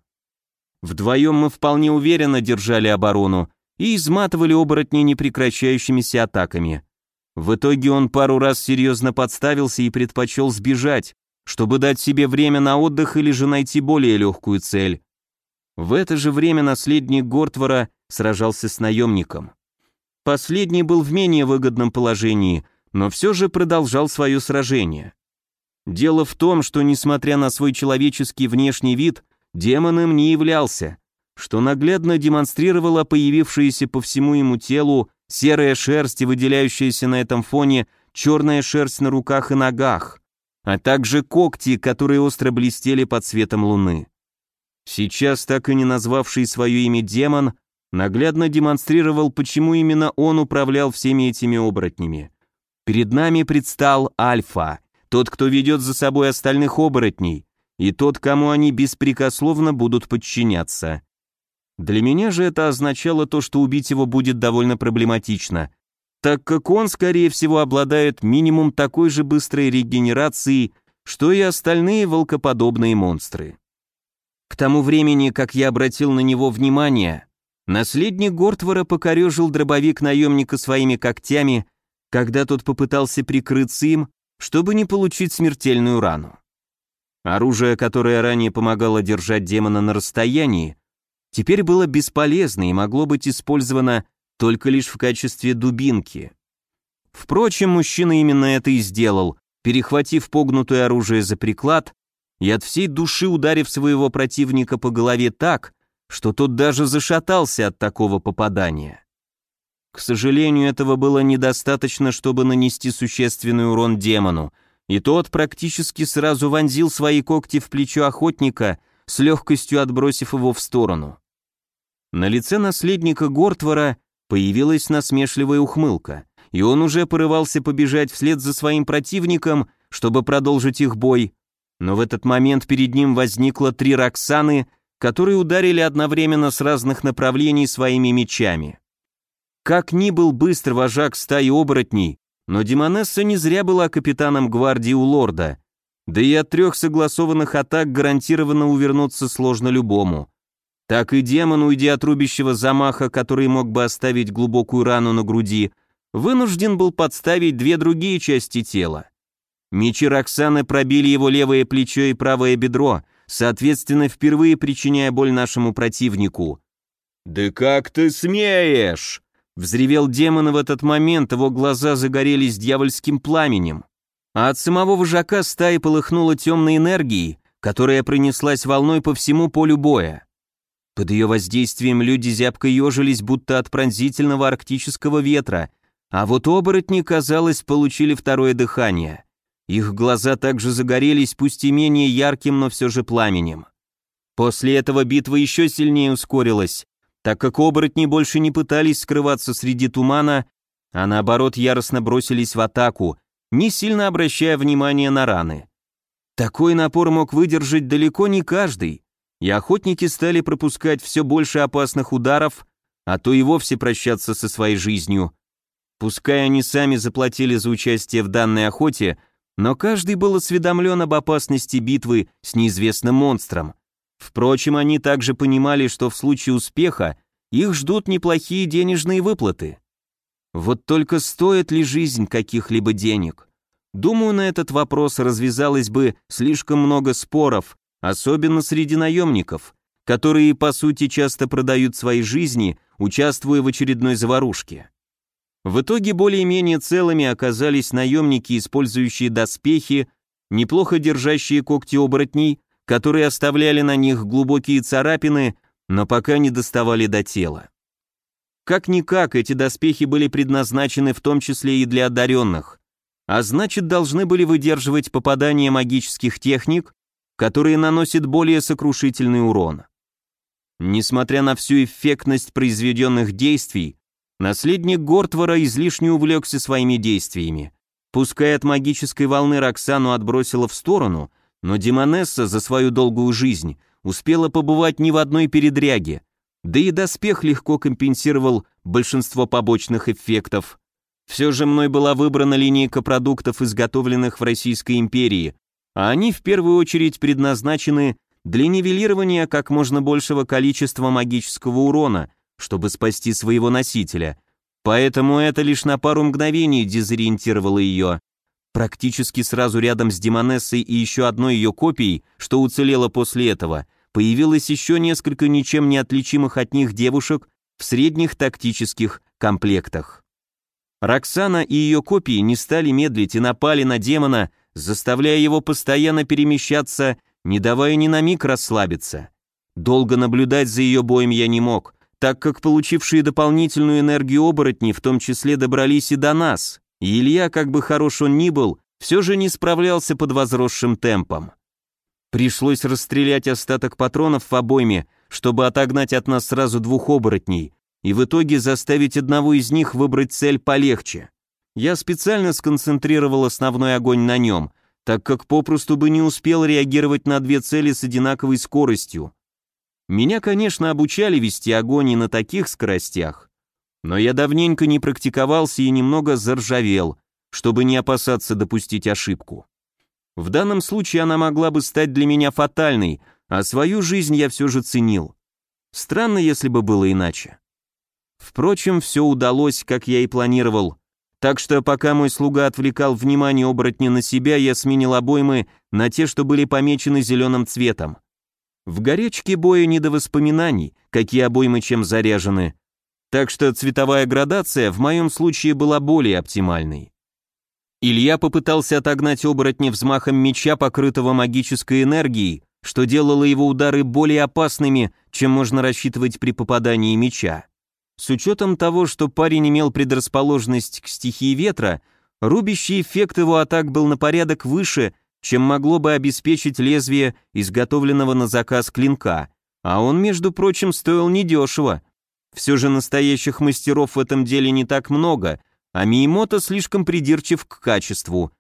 Вдвоем мы вполне уверенно держали оборону и изматывали оборотни непрекращающимися атаками. В итоге он пару раз серьезно подставился и предпочел сбежать, чтобы дать себе время на отдых или же найти более легкую цель. В это же время наследник Гортвара сражался с наемником. Последний был в менее выгодном положении, но все же продолжал свое сражение. Дело в том, что, несмотря на свой человеческий внешний вид, демон им не являлся, что наглядно демонстрировала появившаяся по всему ему телу серая шерсть и выделяющаяся на этом фоне черная шерсть на руках и ногах, а также когти, которые остро блестели под светом луны. Сейчас так и не назвавший свое имя демон наглядно демонстрировал, почему именно он управлял всеми этими оборотнями. Перед нами предстал Альфа, тот, кто ведет за собой остальных оборотней, и тот, кому они беспрекословно будут подчиняться. Для меня же это означало то, что убить его будет довольно проблематично, так как он, скорее всего, обладает минимум такой же быстрой регенерацией, что и остальные волкоподобные монстры. К тому времени, как я обратил на него внимание, наследник Гортвара покорежил дробовик наемника своими когтями, когда тот попытался прикрыться им, чтобы не получить смертельную рану. Оружие, которое ранее помогало держать демона на расстоянии, теперь было бесполезно и могло быть использовано только лишь в качестве дубинки. Впрочем, мужчина именно это и сделал, перехватив погнутое оружие за приклад и от всей души ударив своего противника по голове так, что тот даже зашатался от такого попадания. К сожалению, этого было недостаточно, чтобы нанести существенный урон демону, и тот практически сразу вонзил свои когти в плечо охотника, с легкостью отбросив его в сторону. На лице наследника Гортвара появилась насмешливая ухмылка, и он уже порывался побежать вслед за своим противником, чтобы продолжить их бой, но в этот момент перед ним возникло три Роксаны, которые ударили одновременно с разных направлений своими мечами. Как ни был быстр вожак стаи оборотней, но Демонесса не зря была капитаном гвардии у лорда, да и от трех согласованных атак гарантированно увернуться сложно любому. Так и демон, уйдя от рубящего замаха, который мог бы оставить глубокую рану на груди, вынужден был подставить две другие части тела. Мечи Роксаны пробили его левое плечо и правое бедро, соответственно, впервые причиняя боль нашему противнику. «Да как ты смеешь!» Взревел демон, в этот момент его глаза загорелись дьявольским пламенем. А от самого вожака стаи полыхнула темной энергией, которая пронеслась волной по всему полю боя. Под ее воздействием люди зябко ежились, будто от пронзительного арктического ветра, а вот оборотни, казалось, получили второе дыхание. Их глаза также загорелись, пусть и менее ярким, но все же пламенем. После этого битва еще сильнее ускорилась, так как оборотни больше не пытались скрываться среди тумана, а наоборот яростно бросились в атаку, не сильно обращая внимания на раны. Такой напор мог выдержать далеко не каждый, и охотники стали пропускать все больше опасных ударов, а то и вовсе прощаться со своей жизнью. Пускай они сами заплатили за участие в данной охоте, но каждый был осведомлен об опасности битвы с неизвестным монстром, Впрочем, они также понимали, что в случае успеха их ждут неплохие денежные выплаты. Вот только стоит ли жизнь каких-либо денег? Думаю, на этот вопрос развязалось бы слишком много споров, особенно среди наемников, которые, по сути, часто продают свои жизни, участвуя в очередной заварушке. В итоге более-менее целыми оказались наемники, использующие доспехи, неплохо держащие когти оборотней, которые оставляли на них глубокие царапины, но пока не доставали до тела. Как-никак эти доспехи были предназначены в том числе и для одаренных, а значит должны были выдерживать попадание магических техник, которые наносят более сокрушительный урон. Несмотря на всю эффектность произведенных действий, наследник Гортвара излишне увлекся своими действиями. Пускай от магической волны Роксану отбросило в сторону – но Демонесса за свою долгую жизнь успела побывать не в одной передряге, да и доспех легко компенсировал большинство побочных эффектов. Все же мной была выбрана линейка продуктов, изготовленных в Российской империи, а они в первую очередь предназначены для нивелирования как можно большего количества магического урона, чтобы спасти своего носителя. Поэтому это лишь на пару мгновений дезориентировало ее. Практически сразу рядом с Демонессой и еще одной ее копией, что уцелело после этого, появилось еще несколько ничем не отличимых от них девушек в средних тактических комплектах. Роксана и ее копии не стали медлить и напали на демона, заставляя его постоянно перемещаться, не давая ни на миг расслабиться. Долго наблюдать за ее боем я не мог, так как получившие дополнительную энергию оборотни в том числе добрались и до нас, и Илья, как бы хорош он ни был, все же не справлялся под возросшим темпом. Пришлось расстрелять остаток патронов в обойме, чтобы отогнать от нас сразу двух оборотней, и в итоге заставить одного из них выбрать цель полегче. Я специально сконцентрировал основной огонь на нем, так как попросту бы не успел реагировать на две цели с одинаковой скоростью. Меня, конечно, обучали вести огонь и на таких скоростях, но я давненько не практиковался и немного заржавел, чтобы не опасаться допустить ошибку. В данном случае она могла бы стать для меня фатальной, а свою жизнь я все же ценил. Странно, если бы было иначе. Впрочем, все удалось, как я и планировал, так что пока мой слуга отвлекал внимание оборотня на себя, я сменил обоймы на те, что были помечены зеленым цветом. В горячке боя не до воспоминаний, какие обоймы чем заряжены, так что цветовая градация в моем случае была более оптимальной. Илья попытался отогнать оборотня взмахом меча, покрытого магической энергией, что делало его удары более опасными, чем можно рассчитывать при попадании меча. С учетом того, что парень имел предрасположенность к стихии ветра, рубящий эффект его атак был на порядок выше, чем могло бы обеспечить лезвие изготовленного на заказ клинка, а он, между прочим, стоил недешево. Все же настоящих мастеров в этом деле не так много, а Миемото слишком придирчив к качеству.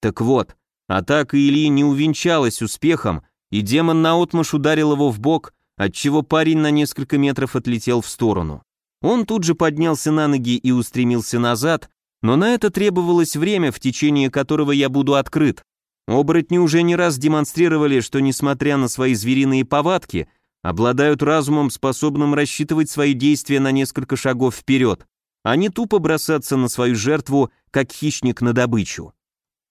Так вот, атака Ильи не увенчалась успехом, и демон наотмашь ударил его в бок, отчего парень на несколько метров отлетел в сторону. Он тут же поднялся на ноги и устремился назад, но на это требовалось время, в течение которого я буду открыт. Оборотни уже не раз демонстрировали, что, несмотря на свои звериные повадки, обладают разумом, способным рассчитывать свои действия на несколько шагов вперед, а не тупо бросаться на свою жертву, как хищник на добычу.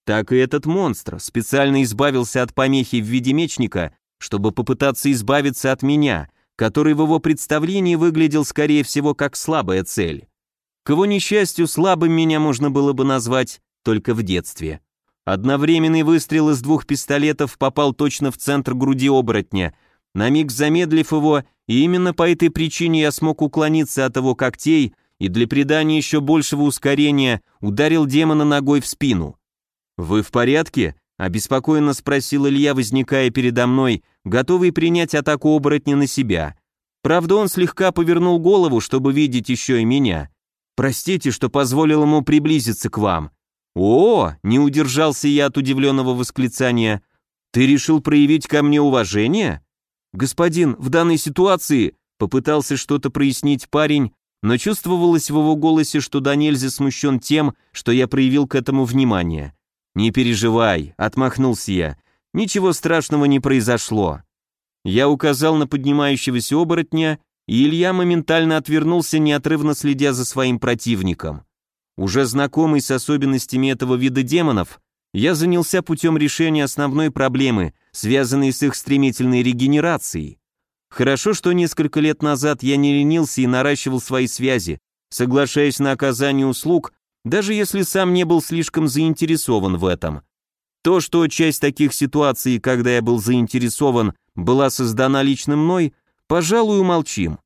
Так и этот монстр специально избавился от помехи в виде мечника, чтобы попытаться избавиться от меня, который в его представлении выглядел скорее всего как слабая цель. К его несчастью, слабым меня можно было бы назвать только в детстве. Одновременный выстрел из двух пистолетов попал точно в центр груди оборотня, на миг замедлив его, и именно по этой причине я смог уклониться от его когтей и для придания еще большего ускорения ударил демона ногой в спину. «Вы в порядке?» – обеспокоенно спросил Илья, возникая передо мной, готовый принять атаку оборотня на себя. Правда, он слегка повернул голову, чтобы видеть еще и меня. «Простите, что позволил ему приблизиться к вам», «О!» — не удержался я от удивленного восклицания. «Ты решил проявить ко мне уважение?» «Господин, в данной ситуации...» — попытался что-то прояснить парень, но чувствовалось в его голосе, что до нельзя смущен тем, что я проявил к этому внимание. «Не переживай», — отмахнулся я. «Ничего страшного не произошло». Я указал на поднимающегося оборотня, и Илья моментально отвернулся, неотрывно следя за своим противником. Уже знакомый с особенностями этого вида демонов, я занялся путем решения основной проблемы, связанной с их стремительной регенерацией. Хорошо, что несколько лет назад я не ленился и наращивал свои связи, соглашаясь на оказание услуг, даже если сам не был слишком заинтересован в этом. То, что часть таких ситуаций, когда я был заинтересован, была создана лично мной, пожалуй, умолчим.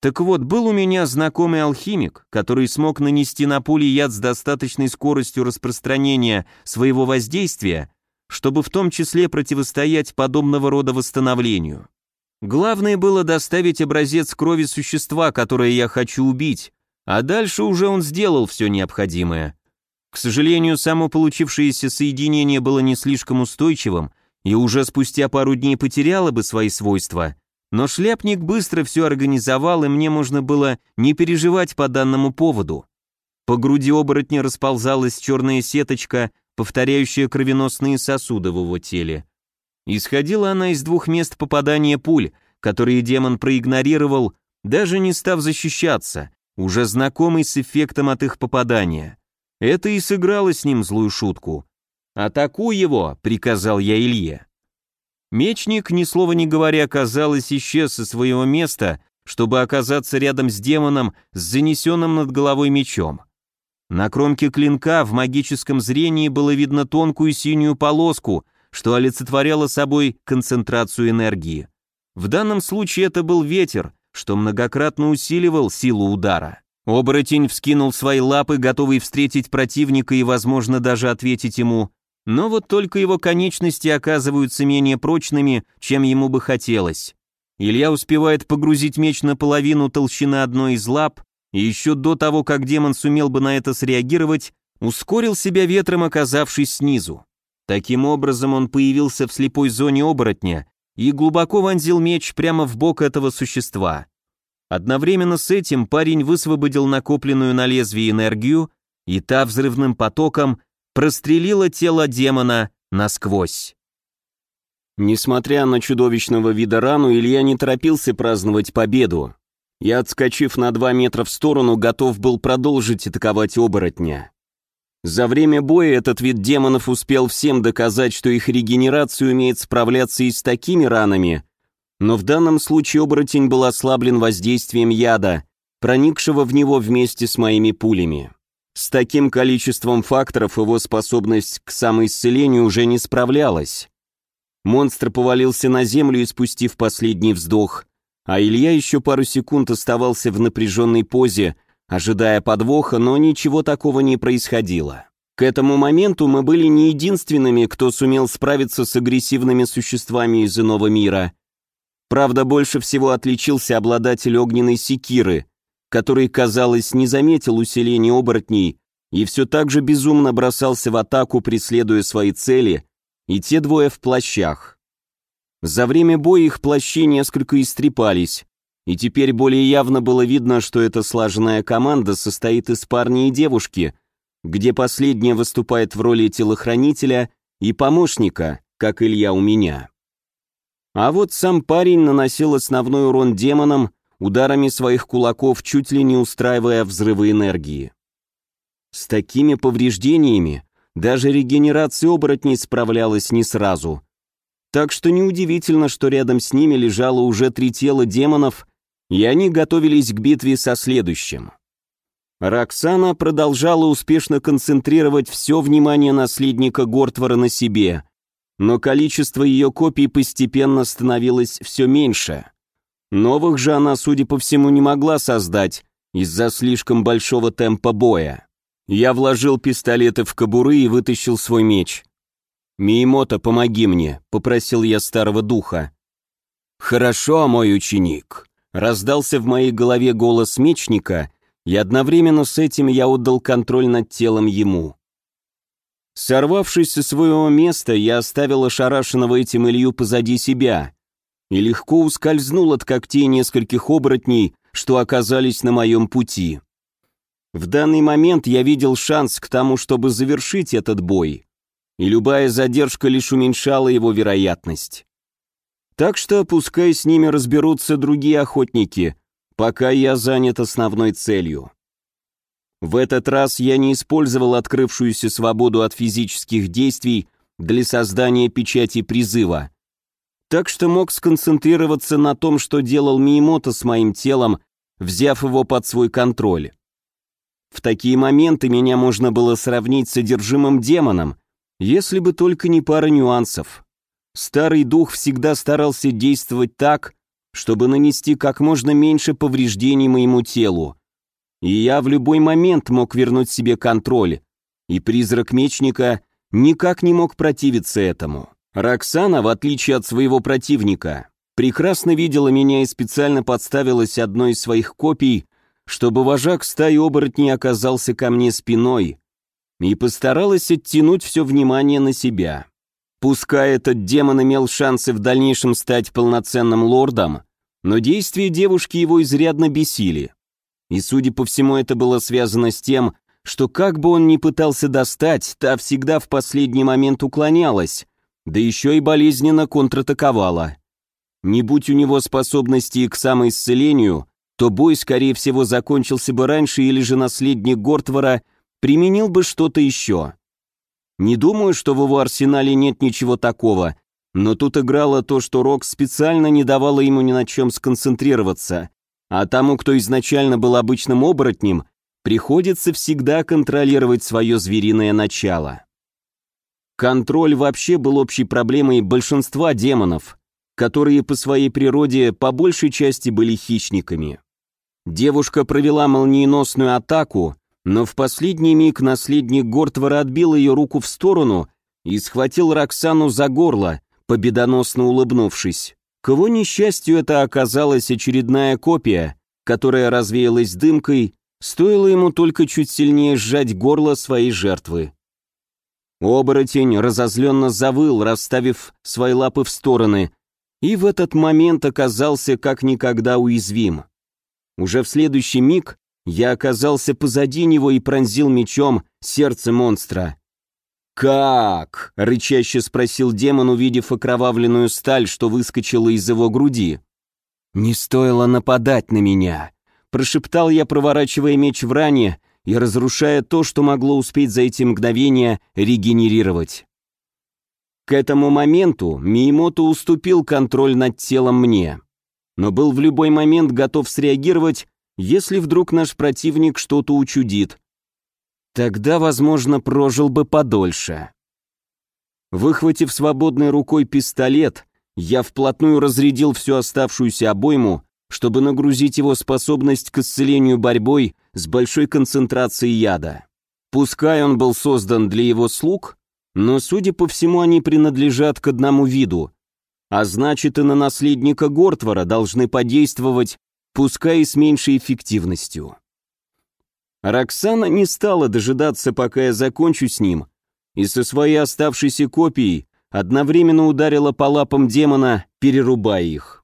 Так вот, был у меня знакомый алхимик, который смог нанести на пули яд с достаточной скоростью распространения своего воздействия, чтобы в том числе противостоять подобного рода восстановлению. Главное было доставить образец крови существа, которое я хочу убить, а дальше уже он сделал все необходимое. К сожалению, само получившееся соединение было не слишком устойчивым и уже спустя пару дней потеряло бы свои свойства, но шляпник быстро все организовал, и мне можно было не переживать по данному поводу. По груди оборотня расползалась черная сеточка, повторяющая кровеносные сосуды в его теле. Исходила она из двух мест попадания пуль, которые демон проигнорировал, даже не став защищаться, уже знакомый с эффектом от их попадания. Это и сыграло с ним злую шутку. «Атакуй его!» — приказал я Илье. Мечник, ни слова не говоря, казалось, исчез со своего места, чтобы оказаться рядом с демоном с занесенным над головой мечом. На кромке клинка в магическом зрении было видно тонкую синюю полоску, что олицетворяло собой концентрацию энергии. В данном случае это был ветер, что многократно усиливал силу удара. Оборотень вскинул свои лапы, готовый встретить противника и, возможно, даже ответить ему, но вот только его конечности оказываются менее прочными, чем ему бы хотелось. Илья успевает погрузить меч наполовину толщины одной из лап, и еще до того, как демон сумел бы на это среагировать, ускорил себя ветром, оказавшись снизу. Таким образом он появился в слепой зоне оборотня и глубоко вонзил меч прямо в бок этого существа. Одновременно с этим парень высвободил накопленную на лезвие энергию, и та взрывным потоком прострелила тело демона насквозь. Несмотря на чудовищного вида рану, Илья не торопился праздновать победу. Я, отскочив на два метра в сторону, готов был продолжить атаковать оборотня. За время боя этот вид демонов успел всем доказать, что их регенерация умеет справляться и с такими ранами, но в данном случае оборотень был ослаблен воздействием яда, проникшего в него вместе с моими пулями. С таким количеством факторов его способность к самоисцелению уже не справлялась. Монстр повалился на землю, испустив последний вздох, а Илья еще пару секунд оставался в напряженной позе, ожидая подвоха, но ничего такого не происходило. К этому моменту мы были не единственными, кто сумел справиться с агрессивными существами из иного мира. Правда, больше всего отличился обладатель огненной секиры, который, казалось, не заметил усиления оборотней и все так же безумно бросался в атаку, преследуя свои цели, и те двое в плащах. За время боя их плащи несколько истрепались, и теперь более явно было видно, что эта слаженная команда состоит из парня и девушки, где последняя выступает в роли телохранителя и помощника, как Илья у меня. А вот сам парень наносил основной урон демонам ударами своих кулаков, чуть ли не устраивая взрывы энергии. С такими повреждениями даже регенерация оборотней справлялась не сразу. Так что неудивительно, что рядом с ними лежало уже три тела демонов, и они готовились к битве со следующим. Роксана продолжала успешно концентрировать все внимание наследника Гортвара на себе, но количество ее копий постепенно становилось все меньше. Новых же она, судя по всему, не могла создать из-за слишком большого темпа боя. Я вложил пистолеты в кобуры и вытащил свой меч. «Миемото, помоги мне», — попросил я старого духа. «Хорошо, мой ученик», — раздался в моей голове голос мечника, и одновременно с этим я отдал контроль над телом ему. Сорвавшись со своего места, я оставил ошарашенного этим Илью позади себя и легко ускользнул от когтей нескольких оборотней, что оказались на моем пути. В данный момент я видел шанс к тому, чтобы завершить этот бой и любая задержка лишь уменьшала его вероятность. Так что пускай с ними разберутся другие охотники, пока я занят основной целью. В этот раз я не использовал открывшуюся свободу от физических действий для создания печати призыва. Так что мог сконцентрироваться на том, что делал Миемото с моим телом, взяв его под свой контроль. В такие моменты меня можно было сравнить с содержимым демоном, если бы только не пара нюансов. Старый дух всегда старался действовать так, чтобы нанести как можно меньше повреждений моему телу. И я в любой момент мог вернуть себе контроль, и призрак мечника никак не мог противиться этому. Роксана, в отличие от своего противника, прекрасно видела меня и специально подставилась одной из своих копий, чтобы вожак стаи оборотней оказался ко мне спиной, и постаралась оттянуть все внимание на себя. Пускай этот демон имел шансы в дальнейшем стать полноценным лордом, но действия девушки его изрядно бесили. И, судя по всему, это было связано с тем, что как бы он ни пытался достать, та всегда в последний момент уклонялась, да еще и болезненно контратаковала. Не будь у него способности к самоисцелению, то бой, скорее всего, закончился бы раньше или же наследник Гортвара применил бы что-то еще. Не думаю, что в его арсенале нет ничего такого, но тут играло то, что Рок специально не давала ему ни на чем сконцентрироваться, а тому, кто изначально был обычным оборотнем, приходится всегда контролировать свое звериное начало. Контроль вообще был общей проблемой большинства демонов, которые по своей природе по большей части были хищниками. Девушка провела молниеносную атаку, но в последний миг наследник Гортвара отбил ее руку в сторону и схватил Роксану за горло, победоносно улыбнувшись. К его несчастью это оказалась очередная копия, которая развеялась дымкой, стоило ему только чуть сильнее сжать горло своей жертвы. Оборотень разозленно завыл, расставив свои лапы в стороны, и в этот момент оказался как никогда уязвим. Уже в следующий миг я оказался позади него и пронзил мечом сердце монстра. «Как?» — рычаще спросил демон, увидев окровавленную сталь, что выскочила из его груди. «Не стоило нападать на меня», — прошептал я, проворачивая меч в ране и разрушая то, что могло успеть за эти мгновения регенерировать. К этому моменту Миемото уступил контроль над телом мне, но был в любой момент готов среагировать, если вдруг наш противник что-то учудит. Тогда, возможно, прожил бы подольше. Выхватив свободной рукой пистолет, я вплотную разрядил всю оставшуюся обойму, чтобы нагрузить его способность к исцелению борьбой с большой концентрацией яда. Пускай он был создан для его слуг, но, судя по всему, они принадлежат к одному виду, а значит и на наследника Гортвара должны подействовать, пускай и с меньшей эффективностью. Роксана не стала дожидаться, пока я закончу с ним, и со своей оставшейся копией одновременно ударила по лапам демона, перерубая их.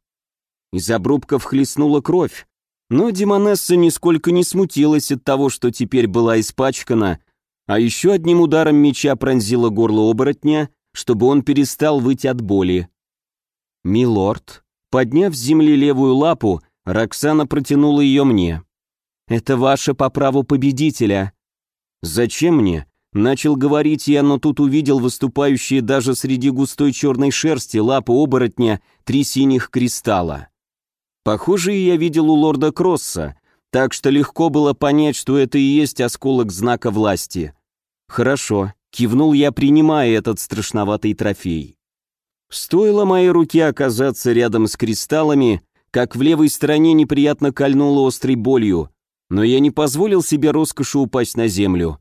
Из обрубков хлестнула кровь, но демонесса нисколько не смутилась от того, что теперь была испачкана, а еще одним ударом меча пронзила горло оборотня, чтобы он перестал выть от боли. «Милорд», подняв с земли левую лапу, Роксана протянула ее мне. «Это ваше по праву победителя». «Зачем мне?» Начал говорить я, но тут увидел выступающие даже среди густой черной шерсти лапы оборотня три синих кристалла. Похожие я видел у лорда Кросса, так что легко было понять, что это и есть осколок знака власти. «Хорошо», — кивнул я, принимая этот страшноватый трофей. Стоило моей руке оказаться рядом с кристаллами, как в левой стороне неприятно кольнуло острой болью, но я не позволил себе роскоши упасть на землю.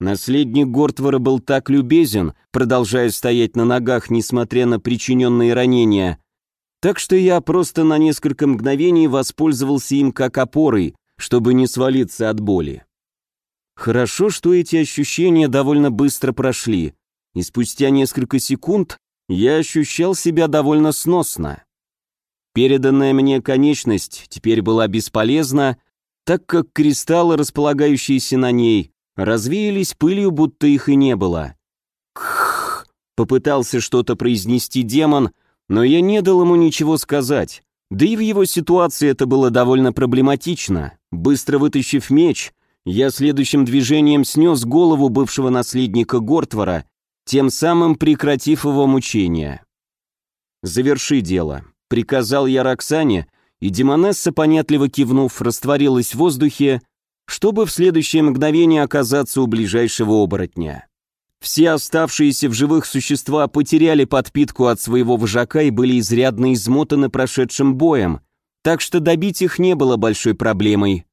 Наследник Гортвара был так любезен, продолжая стоять на ногах, несмотря на причиненные ранения, так что я просто на несколько мгновений воспользовался им как опорой, чтобы не свалиться от боли. Хорошо, что эти ощущения довольно быстро прошли, и спустя несколько секунд я ощущал себя довольно сносно. Переданная мне конечность теперь была бесполезна, так как кристаллы, располагающиеся на ней, развеялись пылью, будто их и не было. Кх! Попытался что-то произнести демон, но я не дал ему ничего сказать. Да и в его ситуации это было довольно проблематично. Быстро вытащив меч, я следующим движением снес голову бывшего наследника Гортвара, тем самым прекратив его мучения. «Заверши дело», — приказал я Роксане, и Демонесса, понятливо кивнув, растворилась в воздухе, чтобы в следующее мгновение оказаться у ближайшего оборотня. Все оставшиеся в живых существа потеряли подпитку от своего вожака и были изрядно измотаны прошедшим боем, так что добить их не было большой проблемой.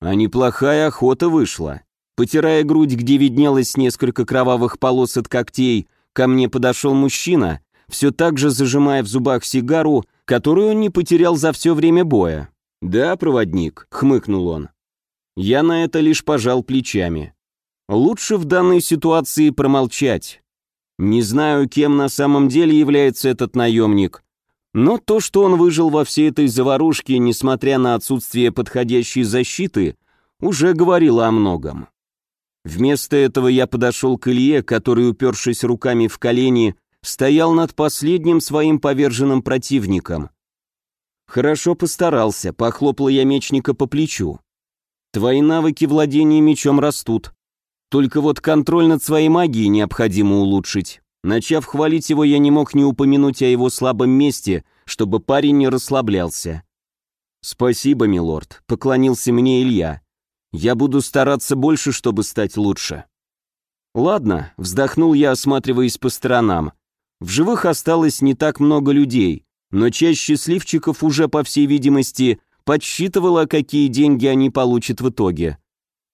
А неплохая охота вышла. Потирая грудь, где виднелось несколько кровавых полос от когтей, ко мне подошел мужчина, все так же зажимая в зубах сигару, которую он не потерял за все время боя. «Да, проводник», — хмыкнул он. Я на это лишь пожал плечами. Лучше в данной ситуации промолчать. Не знаю, кем на самом деле является этот наемник, но то, что он выжил во всей этой заварушке, несмотря на отсутствие подходящей защиты, уже говорило о многом. Вместо этого я подошел к Илье, который, упершись руками в колени, стоял над последним своим поверженным противником. Хорошо постарался, похлопал я мечника по плечу. Твои навыки владения мечом растут. Только вот контроль над своей магией необходимо улучшить. Начав хвалить его, я не мог не упомянуть о его слабом месте, чтобы парень не расслаблялся. «Спасибо, милорд», — поклонился мне Илья. «Я буду стараться больше, чтобы стать лучше». «Ладно», — вздохнул я, осматриваясь по сторонам. «В живых осталось не так много людей, но часть счастливчиков уже, по всей видимости, подсчитывала, какие деньги они получат в итоге.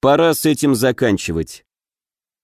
Пора с этим заканчивать.